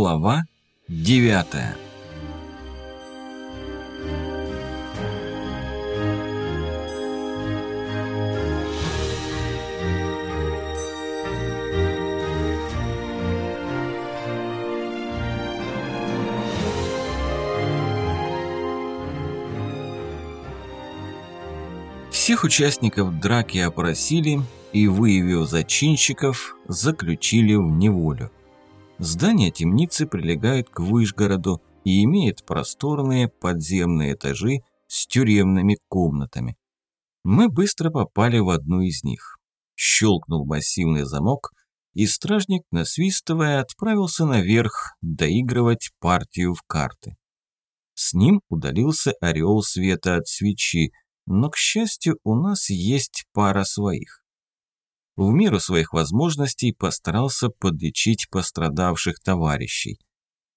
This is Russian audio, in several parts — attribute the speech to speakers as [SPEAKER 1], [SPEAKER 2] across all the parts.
[SPEAKER 1] Глава девятая Всех участников драки опросили и, выявив зачинщиков, заключили в неволю. Здание темницы прилегает к Выжгороду и имеет просторные подземные этажи с тюремными комнатами. Мы быстро попали в одну из них. Щелкнул массивный замок, и стражник, насвистывая, отправился наверх доигрывать партию в карты. С ним удалился орел света от свечи, но, к счастью, у нас есть пара своих в меру своих возможностей постарался подлечить пострадавших товарищей.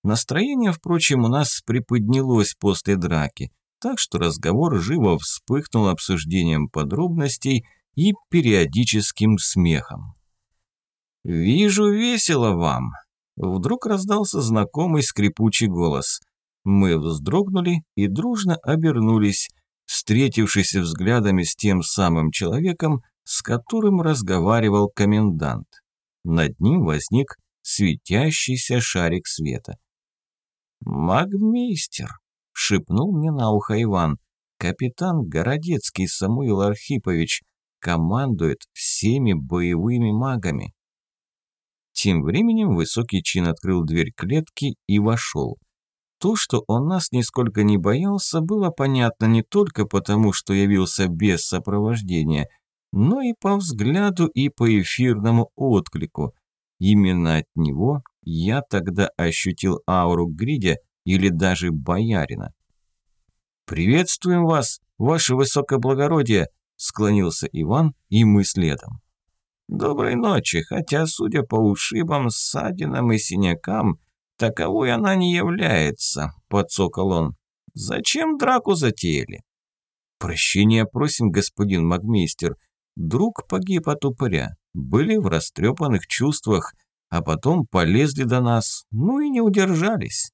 [SPEAKER 1] Настроение, впрочем, у нас приподнялось после драки, так что разговор живо вспыхнул обсуждением подробностей и периодическим смехом. «Вижу, весело вам!» Вдруг раздался знакомый скрипучий голос. Мы вздрогнули и дружно обернулись, встретившись взглядами с тем самым человеком, с которым разговаривал комендант. Над ним возник светящийся шарик света. «Магмейстер», – шепнул мне на ухо Иван, – «капитан Городецкий Самуил Архипович командует всеми боевыми магами». Тем временем высокий чин открыл дверь клетки и вошел. То, что он нас нисколько не боялся, было понятно не только потому, что явился без сопровождения – но и по взгляду и по эфирному отклику. Именно от него я тогда ощутил ауру Гридя или даже боярина. «Приветствуем вас, ваше высокоблагородие!» – склонился Иван, и мы следом. «Доброй ночи, хотя, судя по ушибам, ссадинам и синякам, таковой она не является», – подсокол он. «Зачем драку затеяли?» «Прощения просим, господин магмейстер», Друг погиб от упыря, были в растрепанных чувствах, а потом полезли до нас, ну и не удержались.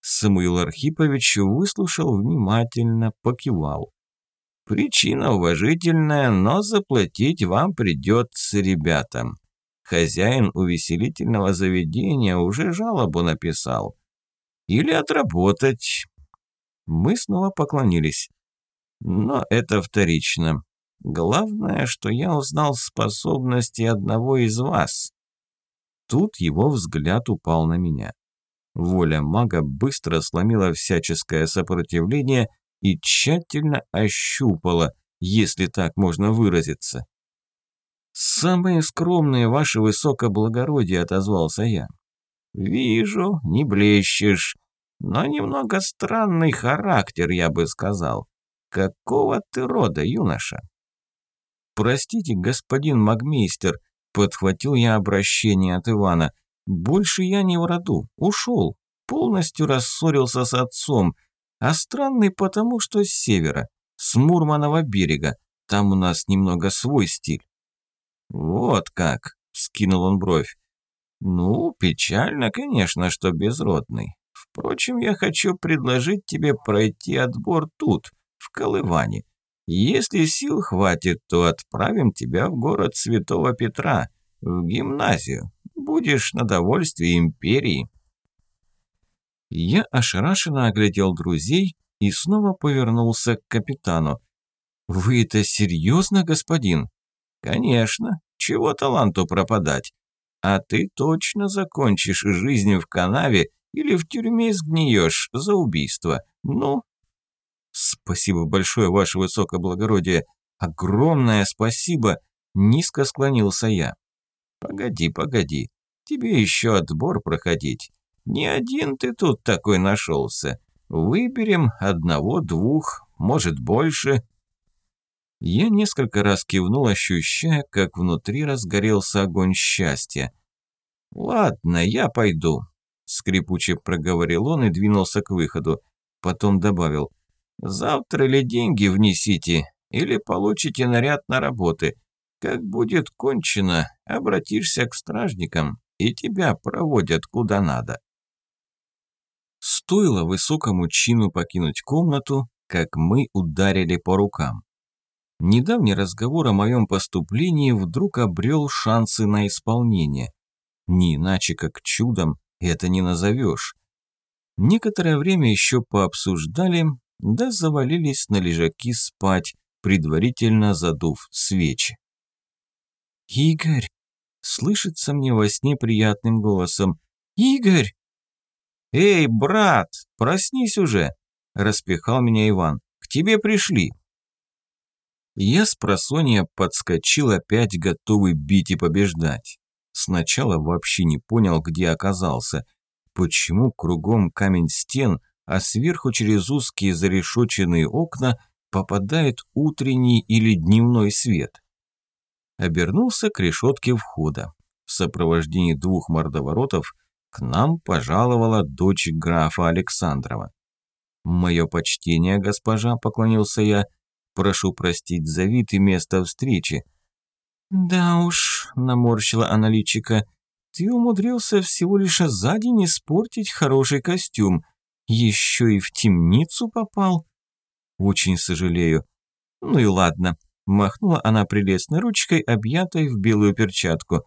[SPEAKER 1] Самуил Архипович выслушал внимательно, покивал. «Причина уважительная, но заплатить вам придется ребятам. Хозяин увеселительного заведения уже жалобу написал. Или отработать». Мы снова поклонились. Но это вторично. Главное, что я узнал способности одного из вас. Тут его взгляд упал на меня. Воля мага быстро сломила всяческое сопротивление и тщательно ощупала, если так можно выразиться. «Самые скромные, ваше высокоблагородие», – отозвался я. «Вижу, не блещешь, но немного странный характер, я бы сказал. Какого ты рода, юноша?» «Простите, господин магмейстер», – подхватил я обращение от Ивана. «Больше я не в роду, ушел, полностью рассорился с отцом, а странный потому, что с севера, с Мурманова берега, там у нас немного свой стиль». «Вот как», – скинул он бровь. «Ну, печально, конечно, что безродный. Впрочем, я хочу предложить тебе пройти отбор тут, в Колыване. Если сил хватит, то отправим тебя в город Святого Петра, в гимназию. Будешь на довольствие империи». Я ошарашенно оглядел друзей и снова повернулся к капитану. «Вы это серьезно, господин?» «Конечно. Чего таланту пропадать? А ты точно закончишь жизнь в канаве или в тюрьме сгниешь за убийство. Ну, «Спасибо большое, ваше высокоблагородие! Огромное спасибо!» Низко склонился я. «Погоди, погоди, тебе еще отбор проходить. Не один ты тут такой нашелся. Выберем одного-двух, может больше». Я несколько раз кивнул, ощущая, как внутри разгорелся огонь счастья. «Ладно, я пойду», – скрипуче проговорил он и двинулся к выходу. Потом добавил – Завтра или деньги внесите, или получите наряд на работы. Как будет кончено, обратишься к стражникам, и тебя проводят куда надо. Стоило высокому чину покинуть комнату, как мы ударили по рукам. Недавний разговор о моем поступлении вдруг обрел шансы на исполнение. Не иначе, как чудом, это не назовешь. Некоторое время еще пообсуждали, да завалились на лежаки спать, предварительно задув свечи. «Игорь!» – слышится мне во сне приятным голосом. «Игорь!» «Эй, брат, проснись уже!» – распихал меня Иван. «К тебе пришли!» Я с просонья подскочил опять, готовый бить и побеждать. Сначала вообще не понял, где оказался. Почему кругом камень стен, а сверху через узкие зарешоченные окна попадает утренний или дневной свет? Обернулся к решетке входа. В сопровождении двух мордоворотов к нам пожаловала дочь графа Александрова. «Мое почтение, госпожа», – поклонился я, – «прошу простить за вид и место встречи». «Да уж», – наморщила аналитика, – «ты умудрился всего лишь за день испортить хороший костюм. Еще и в темницу попал». «Очень сожалею». «Ну и ладно», – махнула она прелестной ручкой, объятой в белую перчатку.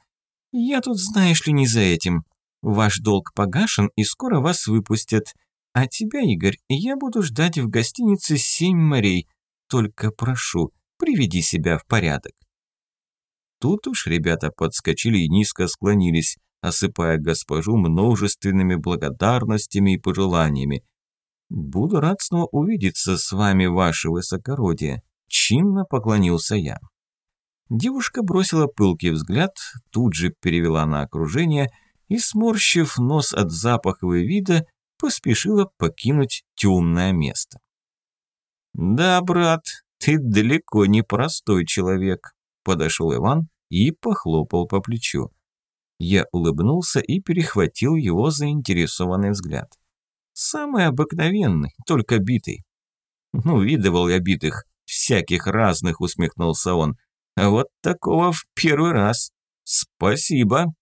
[SPEAKER 1] «Я тут, знаешь ли, не за этим. Ваш долг погашен и скоро вас выпустят. А тебя, Игорь, я буду ждать в гостинице «Семь морей». Только прошу, приведи себя в порядок». Тут уж ребята подскочили и низко склонились, осыпая госпожу множественными благодарностями и пожеланиями. «Буду рад снова увидеться с вами, ваше высокородие», – чинно поклонился я. Девушка бросила пылкий взгляд, тут же перевела на окружение – и, сморщив нос от запахового вида, поспешила покинуть темное место. «Да, брат, ты далеко не простой человек», – подошел Иван и похлопал по плечу. Я улыбнулся и перехватил его заинтересованный взгляд. «Самый обыкновенный, только битый». «Ну, видывал я битых, всяких разных», – усмехнулся он. «А вот такого в первый раз. Спасибо».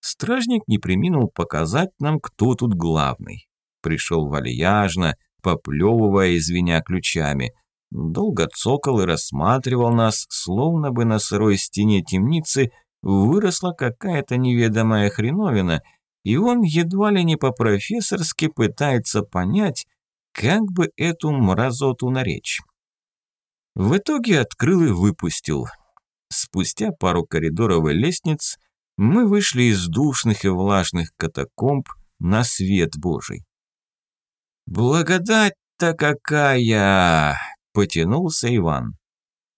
[SPEAKER 1] Стражник не приминул показать нам, кто тут главный. Пришел вальяжно, поплевывая и звеня ключами. Долго цокал и рассматривал нас, словно бы на сырой стене темницы выросла какая-то неведомая хреновина, и он едва ли не по-профессорски пытается понять, как бы эту мразоту наречь. В итоге открыл и выпустил. Спустя пару коридоров и лестниц мы вышли из душных и влажных катакомб на свет Божий. «Благодать-то какая!» – потянулся Иван.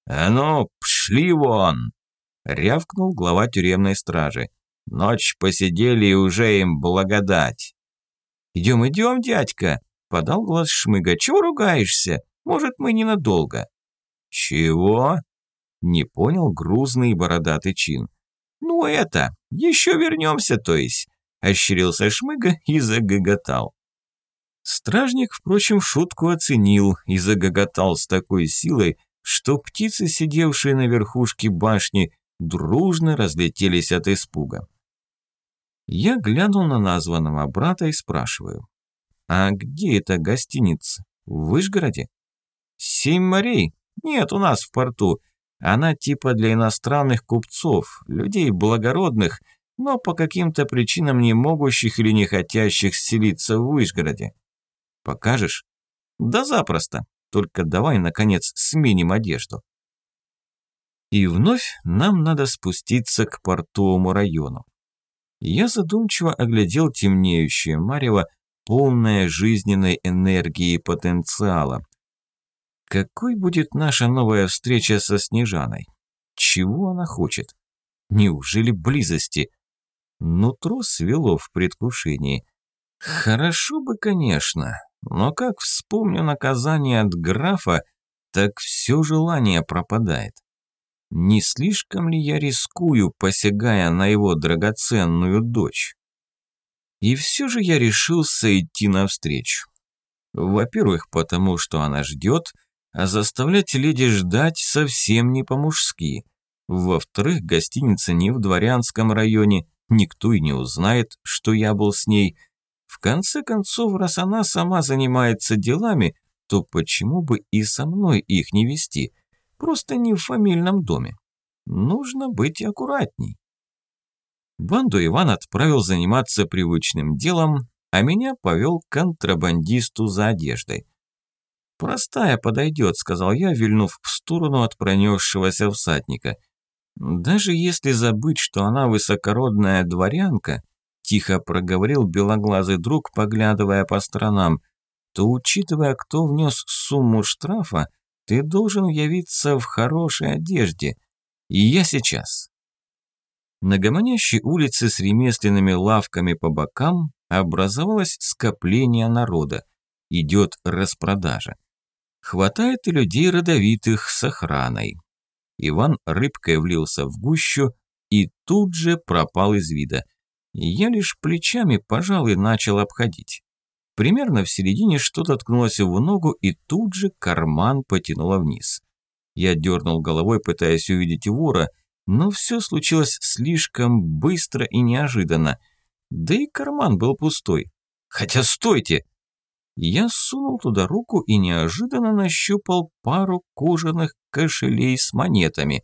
[SPEAKER 1] «А ну, пшли вон!» – рявкнул глава тюремной стражи. «Ночь посидели и уже им благодать!» «Идем, идем, дядька!» – подал глаз Шмыга. «Чего ругаешься? Может, мы ненадолго?» «Чего?» – не понял грузный бородатый чин. «Ну это, еще вернемся, то есть», – ощерился Шмыга и загоготал. Стражник, впрочем, шутку оценил и загоготал с такой силой, что птицы, сидевшие на верхушке башни, дружно разлетелись от испуга. Я глянул на названного брата и спрашиваю, «А где эта гостиница? В Вышгороде?» «Семь морей? Нет, у нас в порту. Она типа для иностранных купцов, людей благородных, но по каким-то причинам не могущих или не хотящих селиться в Вышгороде. Покажешь? Да запросто. Только давай, наконец, сменим одежду. И вновь нам надо спуститься к портовому району. Я задумчиво оглядел темнеющее марево, полное жизненной энергии и потенциала. Какой будет наша новая встреча со Снежаной? Чего она хочет? Неужели близости? Нутро свело в предвкушении. Хорошо бы, конечно, но как вспомню наказание от графа, так все желание пропадает. Не слишком ли я рискую, посягая на его драгоценную дочь? И все же я решился идти навстречу. Во-первых, потому что она ждет – а заставлять леди ждать совсем не по-мужски. Во-вторых, гостиница не в дворянском районе, никто и не узнает, что я был с ней. В конце концов, раз она сама занимается делами, то почему бы и со мной их не вести? Просто не в фамильном доме. Нужно быть аккуратней. Банду Иван отправил заниматься привычным делом, а меня повел к контрабандисту за одеждой. «Простая подойдет», – сказал я, вильнув в сторону от пронесшегося всадника. «Даже если забыть, что она высокородная дворянка», – тихо проговорил белоглазый друг, поглядывая по сторонам, то, учитывая, кто внес сумму штрафа, ты должен явиться в хорошей одежде. И я сейчас. На гомонящей улице с ремесленными лавками по бокам образовалось скопление народа. Идет распродажа. Хватает и людей родовитых с охраной. Иван рыбкой влился в гущу и тут же пропал из вида. Я лишь плечами, пожалуй, начал обходить. Примерно в середине что-то ткнулось в ногу и тут же карман потянуло вниз. Я дернул головой, пытаясь увидеть вора, но все случилось слишком быстро и неожиданно. Да и карман был пустой. Хотя стойте! Я сунул туда руку и неожиданно нащупал пару кожаных кошелей с монетами.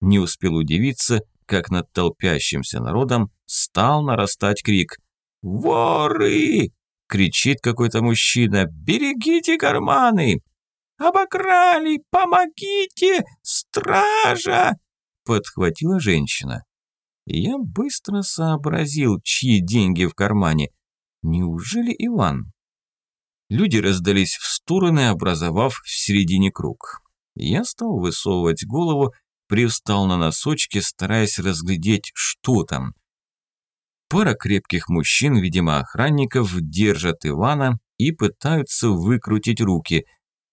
[SPEAKER 1] Не успел удивиться, как над толпящимся народом стал нарастать крик. «Воры! – кричит какой-то мужчина. «Берегите карманы! Обокрали! Помогите! Стража!» – подхватила женщина. Я быстро сообразил, чьи деньги в кармане. Неужели Иван? Люди раздались в стороны, образовав в середине круг. Я стал высовывать голову, привстал на носочки, стараясь разглядеть, что там. Пара крепких мужчин, видимо охранников, держат Ивана и пытаются выкрутить руки.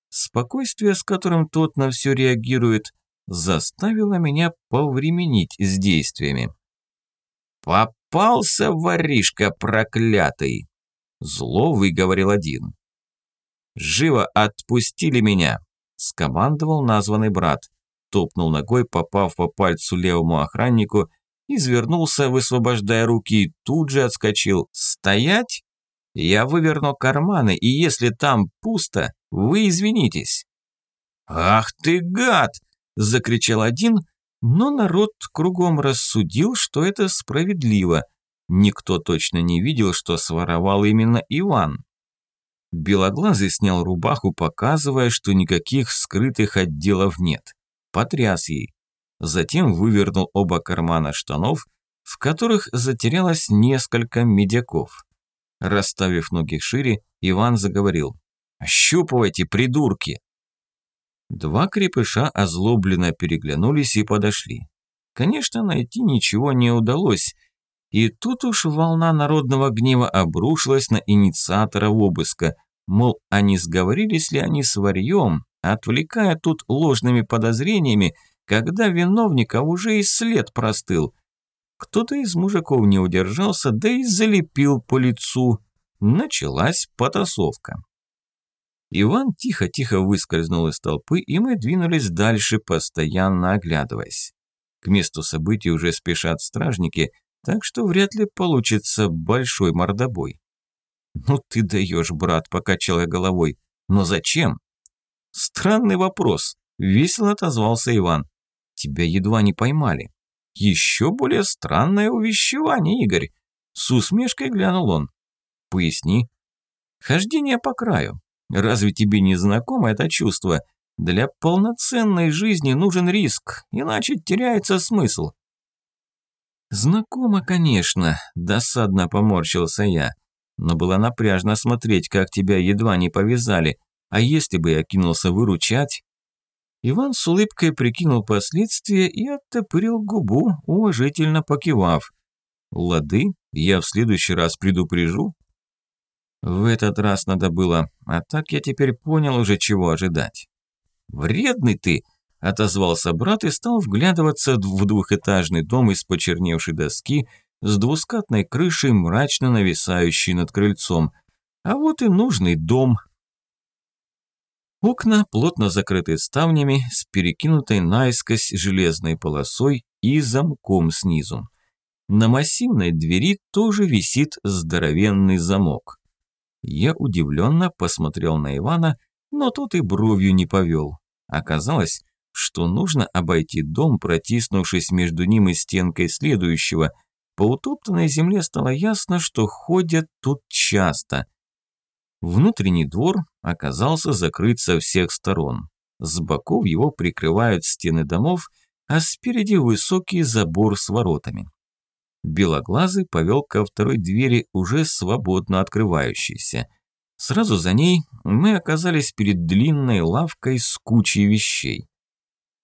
[SPEAKER 1] Спокойствие, с которым тот на все реагирует, заставило меня повременить с действиями. «Попался воришка проклятый!» Зло выговорил один. «Живо отпустили меня!» – скомандовал названный брат. Топнул ногой, попав по пальцу левому охраннику извернулся, высвобождая руки, и тут же отскочил. «Стоять? Я выверну карманы, и если там пусто, вы извинитесь». «Ах ты гад!» – закричал один, но народ кругом рассудил, что это справедливо. Никто точно не видел, что своровал именно Иван. Белоглазый снял рубаху, показывая, что никаких скрытых отделов нет. Потряс ей затем вывернул оба кармана штанов, в которых затерялось несколько медяков. Расставив ноги шире, Иван заговорил. «Ощупывайте, придурки!» Два крепыша озлобленно переглянулись и подошли. Конечно, найти ничего не удалось, и тут уж волна народного гнева обрушилась на инициатора обыска, мол, а не сговорились ли они с варьем, отвлекая тут ложными подозрениями когда виновника уже и след простыл. Кто-то из мужиков не удержался, да и залепил по лицу. Началась потасовка. Иван тихо-тихо выскользнул из толпы, и мы двинулись дальше, постоянно оглядываясь. К месту событий уже спешат стражники, так что вряд ли получится большой мордобой. «Ну ты даешь, брат», – покачал я головой. «Но зачем?» «Странный вопрос», – весело отозвался Иван тебя едва не поймали. Еще более странное увещевание, Игорь. С усмешкой глянул он. Поясни. Хождение по краю. Разве тебе не знакомо это чувство? Для полноценной жизни нужен риск, иначе теряется смысл. Знакомо, конечно, досадно поморщился я. Но было напряжно смотреть, как тебя едва не повязали. А если бы я кинулся выручать? Иван с улыбкой прикинул последствия и оттопырил губу, уважительно покивав. «Лады, я в следующий раз предупрежу». В этот раз надо было, а так я теперь понял уже, чего ожидать. «Вредный ты!» – отозвался брат и стал вглядываться в двухэтажный дом из почерневшей доски с двускатной крышей, мрачно нависающей над крыльцом. А вот и нужный дом – Окна плотно закрыты ставнями с перекинутой наискось железной полосой и замком снизу. на массивной двери тоже висит здоровенный замок. Я удивленно посмотрел на Ивана, но тот и бровью не повел. Оказалось, что нужно обойти дом, протиснувшись между ним и стенкой следующего. По утоптанной земле стало ясно, что ходят тут часто. Внутренний двор оказался закрыт со всех сторон. С боков его прикрывают стены домов, а спереди высокий забор с воротами. Белоглазый повел ко второй двери, уже свободно открывающейся. Сразу за ней мы оказались перед длинной лавкой с кучей вещей.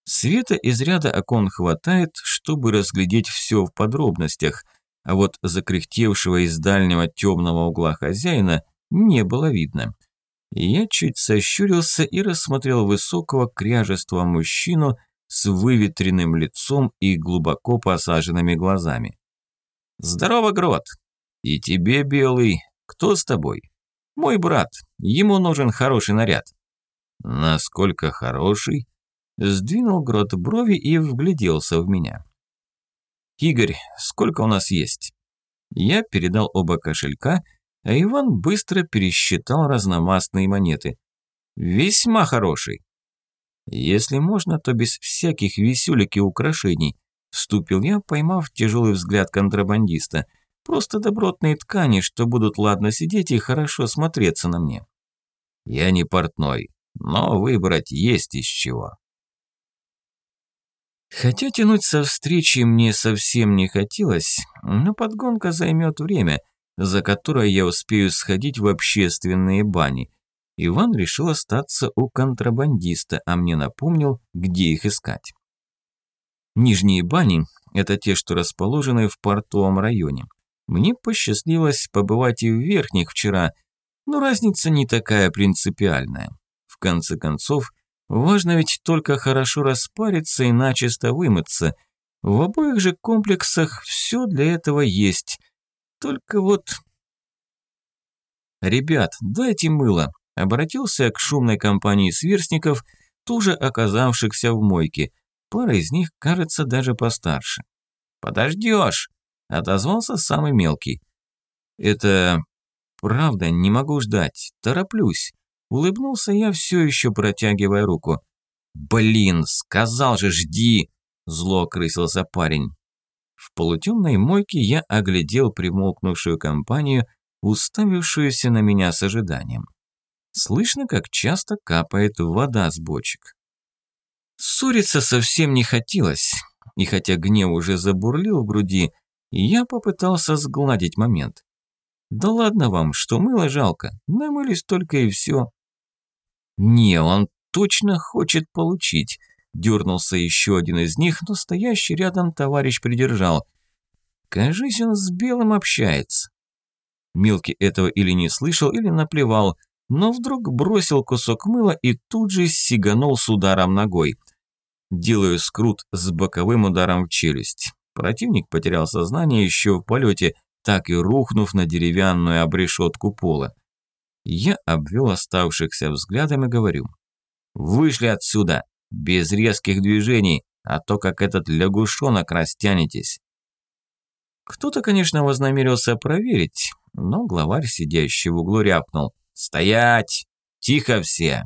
[SPEAKER 1] Света из ряда окон хватает, чтобы разглядеть все в подробностях, а вот закряхтевшего из дальнего темного угла хозяина не было видно. Я чуть сощурился и рассмотрел высокого кряжества мужчину с выветренным лицом и глубоко посаженными глазами. «Здорово, Грот! И тебе, Белый, кто с тобой?» «Мой брат, ему нужен хороший наряд». «Насколько хороший?» Сдвинул Грот брови и вгляделся в меня. «Игорь, сколько у нас есть?» Я передал оба кошелька, а Иван быстро пересчитал разномастные монеты. «Весьма хороший». «Если можно, то без всяких висюлек и украшений», вступил я, поймав тяжелый взгляд контрабандиста. «Просто добротные ткани, что будут ладно сидеть и хорошо смотреться на мне». «Я не портной, но выбрать есть из чего». Хотя тянуть со встречи мне совсем не хотелось, но подгонка займет время, за которое я успею сходить в общественные бани. Иван решил остаться у контрабандиста, а мне напомнил, где их искать. Нижние бани – это те, что расположены в портовом районе. Мне посчастливилось побывать и в верхних вчера, но разница не такая принципиальная. В конце концов, Важно ведь только хорошо распариться и начисто вымыться. В обоих же комплексах все для этого есть. Только вот... «Ребят, дайте мыло», – обратился к шумной компании сверстников, тоже оказавшихся в мойке. Пара из них, кажется, даже постарше. «Подождешь», – отозвался самый мелкий. «Это... правда, не могу ждать, тороплюсь». Улыбнулся я, все еще протягивая руку. «Блин, сказал же, жди!» Зло крысился парень. В полутемной мойке я оглядел примолкнувшую компанию, уставившуюся на меня с ожиданием. Слышно, как часто капает вода с бочек. Ссориться совсем не хотелось, и хотя гнев уже забурлил в груди, я попытался сгладить момент. Да ладно вам, что мыло жалко, намылись только и все. «Не, он точно хочет получить», – дернулся еще один из них, но стоящий рядом товарищ придержал. «Кажись, он с Белым общается». Мелкий этого или не слышал, или наплевал, но вдруг бросил кусок мыла и тут же сиганул с ударом ногой. Делаю скрут с боковым ударом в челюсть. Противник потерял сознание еще в полете, так и рухнув на деревянную обрешетку пола. Я обвел оставшихся взглядом и говорю. «Вышли отсюда, без резких движений, а то как этот лягушонок растянетесь». Кто-то, конечно, вознамерился проверить, но главарь, сидящий в углу, рявкнул. «Стоять! Тихо все!»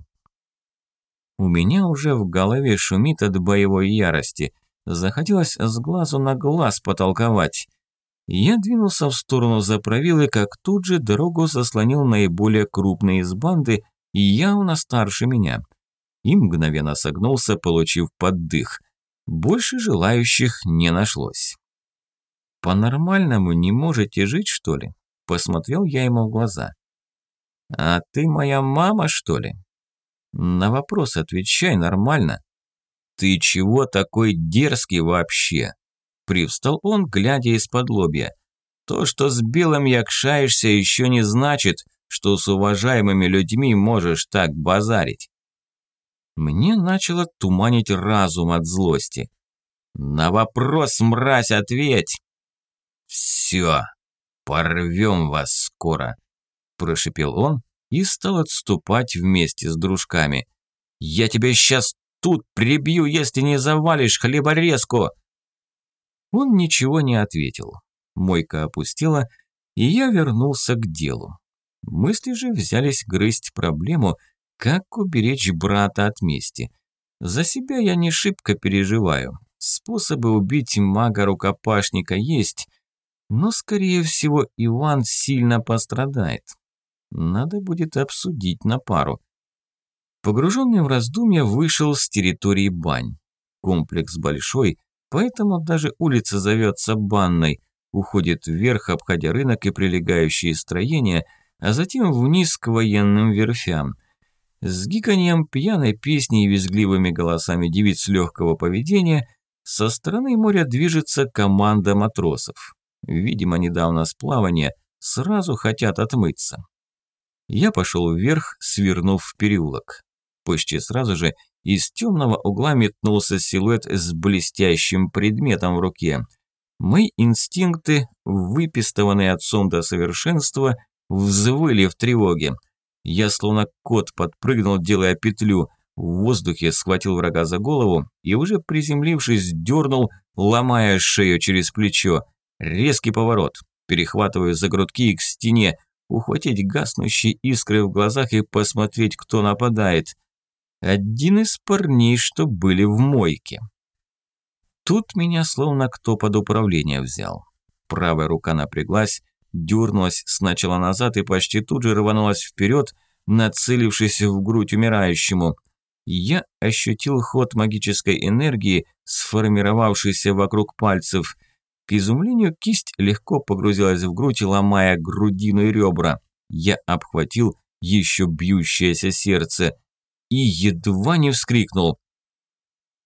[SPEAKER 1] У меня уже в голове шумит от боевой ярости. Захотелось с глазу на глаз потолковать. Я двинулся в сторону заправилы, как тут же дорогу заслонил наиболее крупный из банды явно старше меня. И мгновенно согнулся, получив поддых. Больше желающих не нашлось. «По-нормальному не можете жить, что ли?» Посмотрел я ему в глаза. «А ты моя мама, что ли?» «На вопрос отвечай нормально». «Ты чего такой дерзкий вообще?» Привстал он, глядя из-под лобья. То, что с белым якшаешься, еще не значит, что с уважаемыми людьми можешь так базарить. Мне начало туманить разум от злости. На вопрос, мразь, ответь. Все, порвем вас скоро, прошипел он и стал отступать вместе с дружками. Я тебя сейчас тут прибью, если не завалишь хлеборезку. Он ничего не ответил. Мойка опустела, и я вернулся к делу. Мысли же взялись грызть проблему, как уберечь брата от мести. За себя я не шибко переживаю. Способы убить мага-рукопашника есть, но, скорее всего, Иван сильно пострадает. Надо будет обсудить на пару. Погруженный в раздумья вышел с территории бань. Комплекс большой, поэтому даже улица зовется банной, уходит вверх, обходя рынок и прилегающие строения, а затем вниз к военным верфям. С гиканьем пьяной песни и визгливыми голосами девиц легкого поведения со стороны моря движется команда матросов. Видимо, недавно с плавания сразу хотят отмыться. Я пошел вверх, свернув в переулок. Почти сразу же из темного угла метнулся силуэт с блестящим предметом в руке. Мои инстинкты, выпистованные отцом до совершенства, взвыли в тревоге. Я словно кот подпрыгнул, делая петлю, в воздухе схватил врага за голову и уже приземлившись дернул, ломая шею через плечо. Резкий поворот, перехватываю за грудки к стене, ухватить гаснущие искры в глазах и посмотреть, кто нападает. Один из парней, что были в мойке. Тут меня словно кто под управление взял. Правая рука напряглась, дернулась сначала назад и почти тут же рванулась вперед, нацелившись в грудь умирающему. Я ощутил ход магической энергии, сформировавшейся вокруг пальцев. К изумлению кисть легко погрузилась в грудь, ломая грудину и ребра. Я обхватил еще бьющееся сердце и едва не вскрикнул.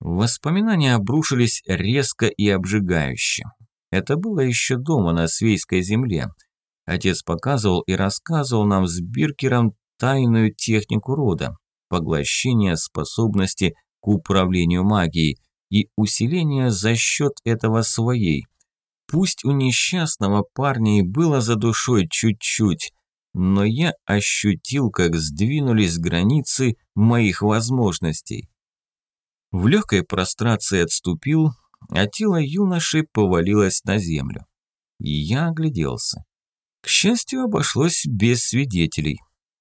[SPEAKER 1] Воспоминания обрушились резко и обжигающе. Это было еще дома на Свейской земле. Отец показывал и рассказывал нам с Биркером тайную технику рода, поглощение способности к управлению магией и усиление за счет этого своей. Пусть у несчастного парня и было за душой чуть-чуть, но я ощутил, как сдвинулись границы моих возможностей. В легкой прострации отступил, а тело юноши повалилось на землю. Я огляделся. К счастью, обошлось без свидетелей.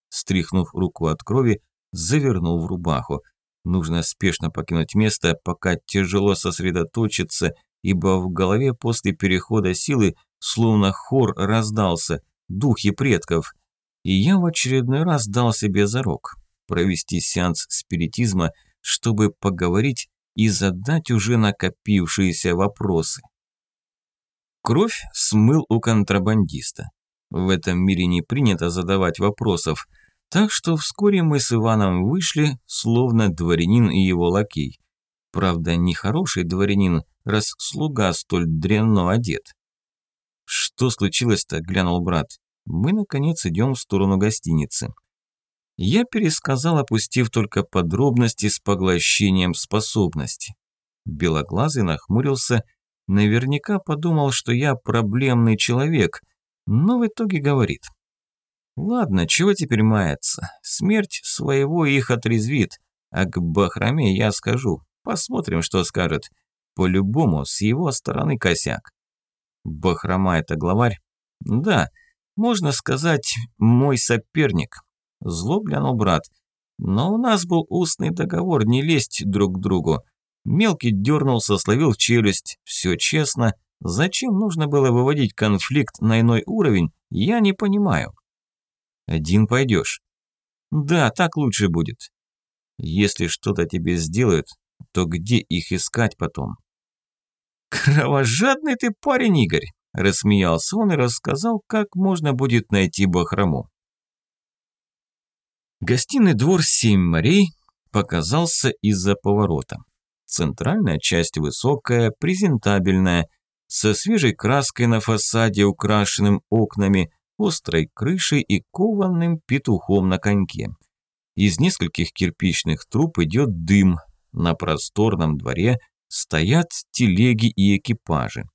[SPEAKER 1] Стряхнув руку от крови, завернул в рубаху. Нужно спешно покинуть место, пока тяжело сосредоточиться, ибо в голове после перехода силы словно хор раздался, духи предков – и я в очередной раз дал себе зарок провести сеанс спиритизма, чтобы поговорить и задать уже накопившиеся вопросы. Кровь смыл у контрабандиста. В этом мире не принято задавать вопросов, так что вскоре мы с Иваном вышли, словно дворянин и его лакей. Правда, не хороший дворянин, раз слуга столь дрянно одет. «Что случилось-то?» – глянул брат мы, наконец, идем в сторону гостиницы. Я пересказал, опустив только подробности с поглощением способности. Белоглазый нахмурился, наверняка подумал, что я проблемный человек, но в итоге говорит. Ладно, чего теперь маяться? Смерть своего их отрезвит, а к Бахраме я скажу. Посмотрим, что скажет. По-любому, с его стороны косяк. Бахрама – это главарь? Да, можно сказать, мой соперник. Зло глянул брат. Но у нас был устный договор не лезть друг к другу. Мелкий дернулся, словил челюсть. Все честно. Зачем нужно было выводить конфликт на иной уровень, я не понимаю. Один пойдешь. Да, так лучше будет. Если что-то тебе сделают, то где их искать потом? Кровожадный ты парень, Игорь. Рассмеялся он и рассказал, как можно будет найти Бахрому. Гостиный двор «Семь морей» показался из-за поворота. Центральная часть высокая, презентабельная, со свежей краской на фасаде, украшенным окнами, острой крышей и кованым петухом на коньке. Из нескольких кирпичных труб идет дым. На просторном дворе стоят телеги и экипажи.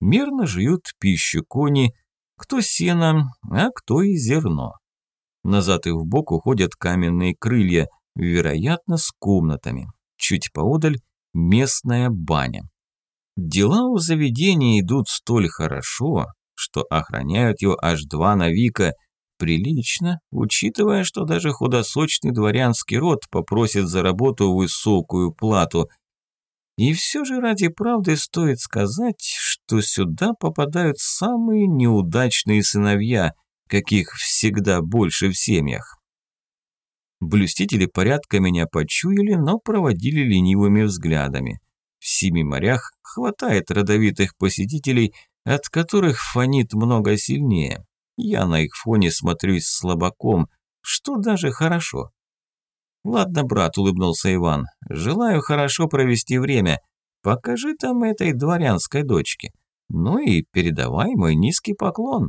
[SPEAKER 1] Мерно жуют пищу кони, кто сено, а кто и зерно. Назад и вбок уходят каменные крылья, вероятно, с комнатами. Чуть поодаль местная баня. Дела у заведения идут столь хорошо, что охраняют его аж два навика. Прилично, учитывая, что даже худосочный дворянский род попросит за работу высокую плату. И все же ради правды стоит сказать, что сюда попадают самые неудачные сыновья, каких всегда больше в семьях. Блюстители порядка меня почуяли, но проводили ленивыми взглядами. В семи морях хватает родовитых посетителей, от которых фонит много сильнее. Я на их фоне смотрюсь слабаком, что даже хорошо. «Ладно, брат», – улыбнулся Иван, – «желаю хорошо провести время. Покажи там этой дворянской дочке. Ну и передавай мой низкий поклон».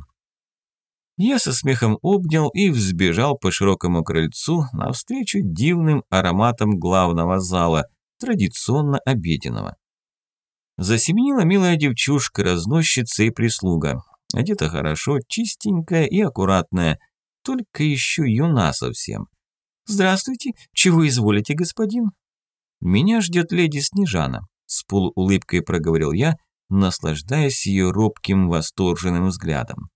[SPEAKER 1] Я со смехом обнял и взбежал по широкому крыльцу навстречу дивным ароматам главного зала, традиционно обеденного. Засеменила милая девчушка, разносчица и прислуга. Одета хорошо, чистенькая и аккуратная, только еще юна совсем. «Здравствуйте, чего изволите, господин?» «Меня ждет леди Снежана», – с полуулыбкой проговорил я, наслаждаясь ее робким восторженным взглядом.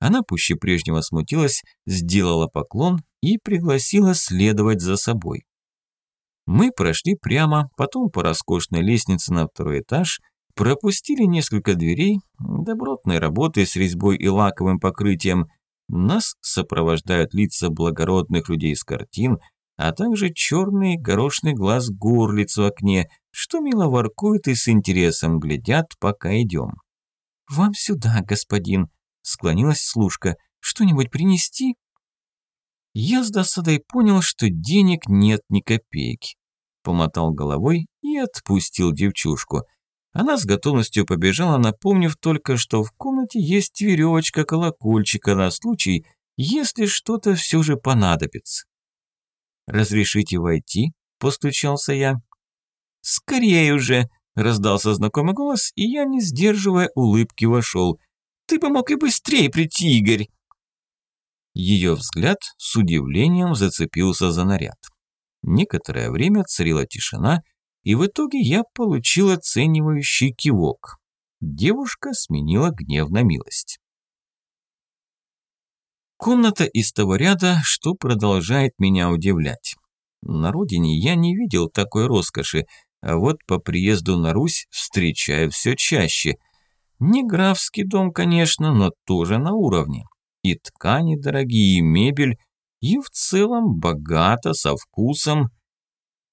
[SPEAKER 1] Она пуще прежнего смутилась, сделала поклон и пригласила следовать за собой. Мы прошли прямо, потом по роскошной лестнице на второй этаж, пропустили несколько дверей, добротной работы с резьбой и лаковым покрытием. Нас сопровождают лица благородных людей с картин, а также черный горошный глаз горлиц в окне, что мило воркуют и с интересом глядят, пока идем. «Вам сюда, господин», Склонилась служка. «Что-нибудь принести?» Я с досадой понял, что денег нет ни копейки. Помотал головой и отпустил девчушку. Она с готовностью побежала, напомнив только, что в комнате есть веревочка колокольчика на случай, если что-то все же понадобится. «Разрешите войти?» – постучался я. «Скорее уже!» – раздался знакомый голос, и я, не сдерживая улыбки, вошел – ты бы мог и быстрее прийти, Игорь!» Ее взгляд с удивлением зацепился за наряд. Некоторое время царила тишина, и в итоге я получил оценивающий кивок. Девушка сменила гнев на милость. Комната из того ряда, что продолжает меня удивлять. На родине я не видел такой роскоши, а вот по приезду на Русь встречаю все чаще – не графский дом, конечно, но тоже на уровне. И ткани дорогие, и мебель, и в целом богато, со вкусом.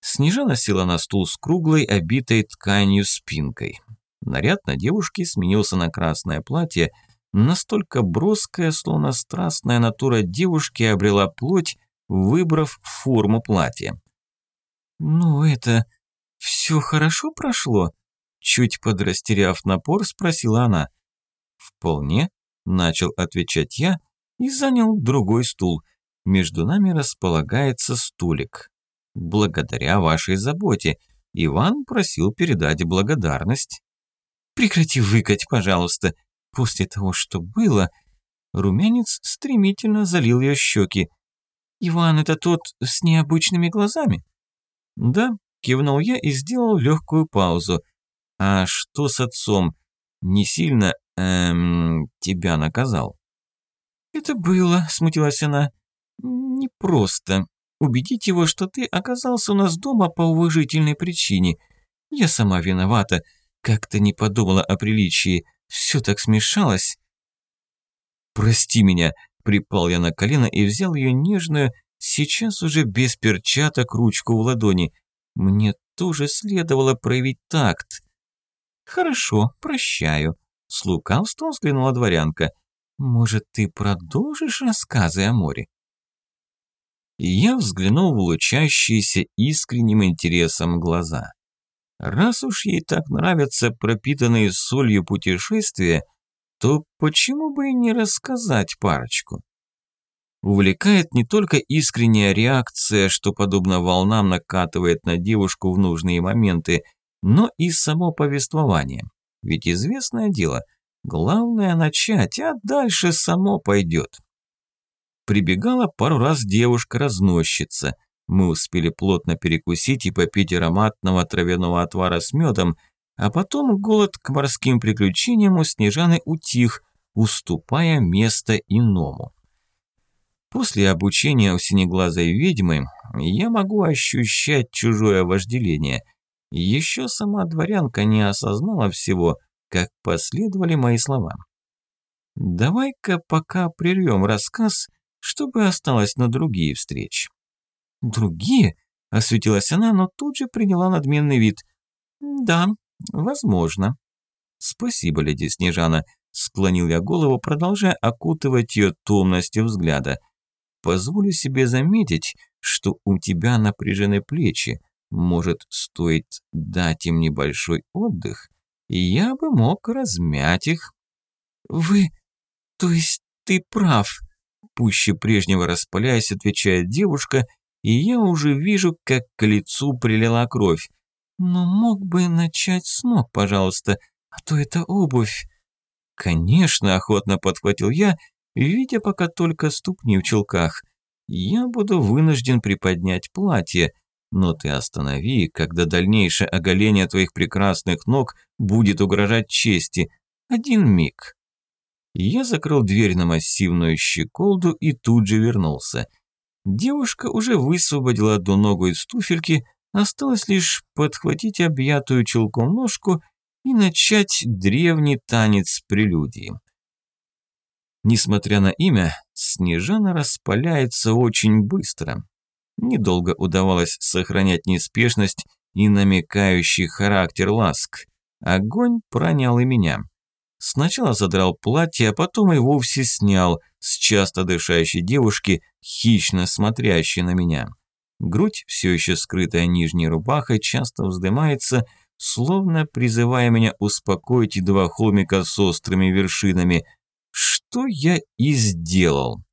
[SPEAKER 1] Снежана села на стул с круглой, обитой тканью спинкой. Наряд на девушке сменился на красное платье, настолько броская, словно страстная натура девушки обрела плоть, выбрав форму платья. «Ну это... все хорошо прошло?» Чуть подрастеряв напор, спросила она. «Вполне», – начал отвечать я и занял другой стул. Между нами располагается стулик. Благодаря вашей заботе. Иван просил передать благодарность. «Прекрати выкать, пожалуйста. После того, что было...» Румянец стремительно залил ее щеки. «Иван, это тот с необычными глазами?» «Да», – кивнул я и сделал легкую паузу – «А что с отцом? Не сильно, эм, тебя наказал?» «Это было», – смутилась она, – «непросто. Убедить его, что ты оказался у нас дома по уважительной причине. Я сама виновата. Как-то не подумала о приличии. Все так смешалось». «Прости меня», – припал я на колено и взял ее нежную, сейчас уже без перчаток, ручку в ладони. Мне тоже следовало проявить такт. «Хорошо, прощаю», – с лукавством взглянула дворянка. «Может, ты продолжишь рассказы о море?» я взглянул в лучащиеся искренним интересом глаза. Раз уж ей так нравятся пропитанные солью путешествия, то почему бы и не рассказать парочку? Увлекает не только искренняя реакция, что подобно волнам накатывает на девушку в нужные моменты – но и само повествование. Ведь известное дело, главное начать, а дальше само пойдет. Прибегала пару раз девушка-разносчица. Мы успели плотно перекусить и попить ароматного травяного отвара с медом. а потом голод к морским приключениям у Снежаны утих, уступая место иному. После обучения у синеглазой ведьмы я могу ощущать чужое вожделение. Еще сама дворянка не осознала всего, как последовали мои слова. Давай-ка пока прервем рассказ, чтобы осталось на другие встречи. Другие? Осветилась она, но тут же приняла надменный вид. Да, возможно. Спасибо, леди Снежана. Склонил я голову, продолжая окутывать ее томностью взгляда. Позволю себе заметить, что у тебя напряжены плечи. Может, стоит дать им небольшой отдых? Я бы мог размять их. Вы... то есть ты прав. Пуще прежнего распаляясь, отвечает девушка, и я уже вижу, как к лицу прилила кровь. Но мог бы начать с ног, пожалуйста, а то это обувь. Конечно, охотно подхватил я, видя пока только ступни в чулках. Я буду вынужден приподнять платье, но ты останови, когда дальнейшее оголение твоих прекрасных ног будет угрожать чести. Один миг. Я закрыл дверь на массивную щеколду и тут же вернулся. Девушка уже высвободила одну ногу из туфельки, осталось лишь подхватить объятую чулком ножку и начать древний танец прелюдии. Несмотря на имя, Снежана распаляется очень быстро. Недолго удавалось сохранять неспешность и намекающий характер ласк. Огонь пронял и меня. Сначала задрал платье, а потом и вовсе снял с часто дышащей девушки, хищно смотрящей на меня. Грудь, все еще скрытая нижней рубахой, часто вздымается, словно призывая меня успокоить два холмика с острыми вершинами, что я и сделал.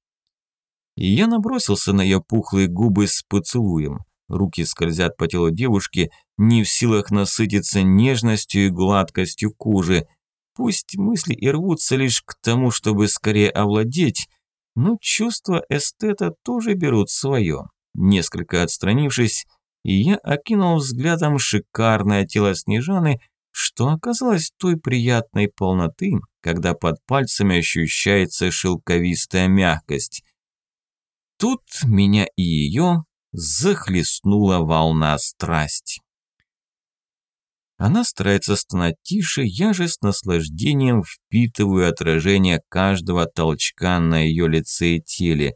[SPEAKER 1] И я набросился на ее пухлые губы с поцелуем. Руки скользят по телу девушки, не в силах насытиться нежностью и гладкостью кожи, Пусть мысли и рвутся лишь к тому, чтобы скорее овладеть, но чувства эстета тоже берут свое. Несколько отстранившись, я окинул взглядом шикарное тело Снежаны, что оказалось той приятной полноты, когда под пальцами ощущается шелковистая мягкость. Тут меня и ее захлестнула волна страсти. Она старается стонать тише, я же с наслаждением впитываю отражение каждого толчка на ее лице и теле.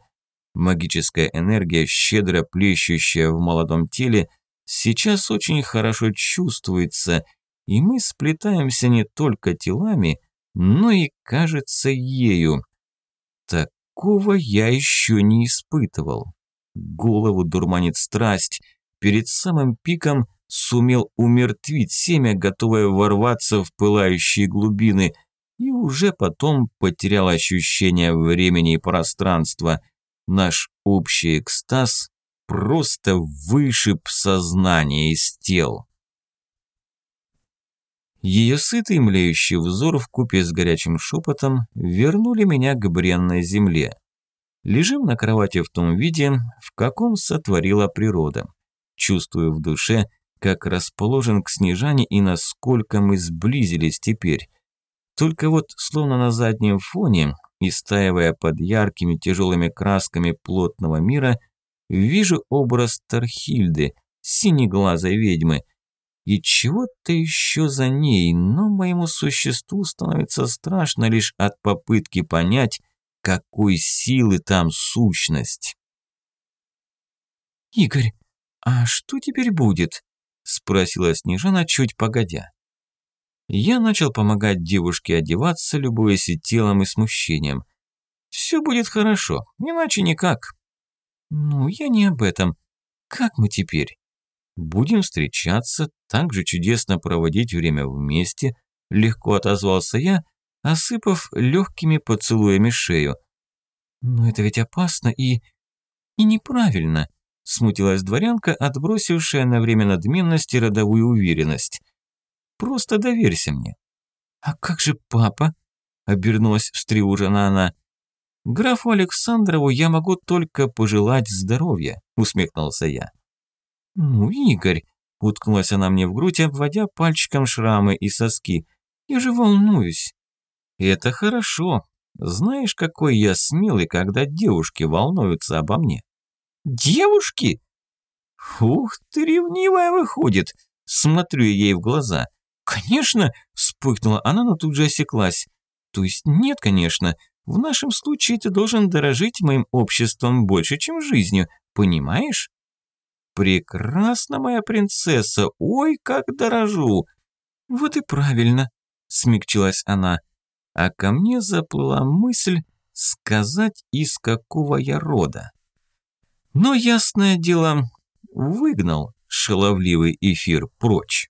[SPEAKER 1] Магическая энергия, щедро плещущая в молодом теле, сейчас очень хорошо чувствуется, и мы сплетаемся не только телами, но и, кажется, ею. Такого я еще не испытывал. Голову дурманит страсть. Перед самым пиком – сумел умертвить семя, готовое ворваться в пылающие глубины, и уже потом потерял ощущение времени и пространства. Наш общий экстаз просто вышиб сознание из тел. Ее сытый млеющий взор в купе с горячим шепотом вернули меня к бренной земле. Лежим на кровати в том виде, в каком сотворила природа. Чувствую в душе как расположен к Снежане и насколько мы сблизились теперь. Только вот словно на заднем фоне, истаивая под яркими тяжелыми красками плотного мира, вижу образ Тархильды, синеглазой ведьмы. И чего-то еще за ней, но моему существу становится страшно лишь от попытки понять, какой силы там сущность. «Игорь, а что теперь будет?» Спросила Снежана чуть погодя. Я начал помогать девушке одеваться, любуясь и телом, и смущением. «Все будет хорошо, иначе никак». «Ну, я не об этом. Как мы теперь?» «Будем встречаться, так же чудесно проводить время вместе», легко отозвался я, осыпав легкими поцелуями шею. «Но это ведь опасно и... и неправильно смутилась дворянка, отбросившая на время надменности родовую уверенность. «Просто доверься мне». «А как же папа?» – обернулась встревожена она. «Графу Александрову я могу только пожелать здоровья», – усмехнулся я. «Ну, Игорь», Уткнулась она мне в грудь, обводя пальчиком шрамы и соски. «Я же волнуюсь». «Это хорошо. Знаешь, какой я смелый, когда девушки волнуются обо мне». «Девушки?» «Ух ты, ревнивая выходит!» Смотрю ей в глаза. «Конечно!» – вспыхнула она, но тут же осеклась. «То есть нет, конечно. В нашем случае ты должен дорожить моим обществом больше, чем жизнью. Понимаешь?» «Прекрасно, моя принцесса! Ой, как дорожу!» «Вот и правильно!» – смягчилась она. А ко мне заплыла мысль сказать, из какого я рода. Но, ясное дело, выгнал шаловливый эфир прочь.